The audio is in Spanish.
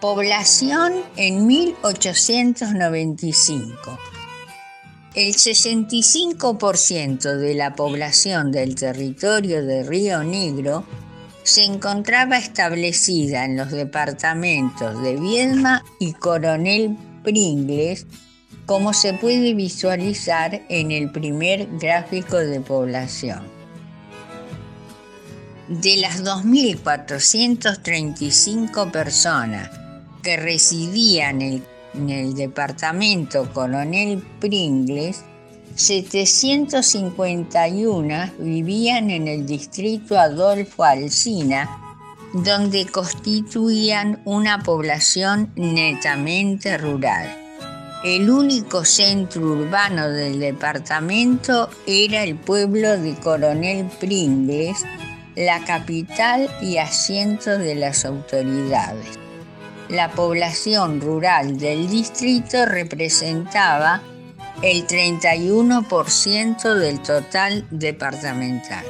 Población en 1895. El 65% de la población del territorio de Río Negro se encontraba establecida en los departamentos de Viedma y Coronel Pringles, como se puede visualizar en el primer gráfico de población. De las 2.435 personas que residían en el, departamento Coronel Pringles, 751 vivían en el distrito Adolfo Alsina, donde constituían una población netamente rural. El único centro urbano del departamento era el pueblo de Coronel Pringles, la capital y asiento de las autoridades. La población rural del distrito representaba el 31% del total departamental.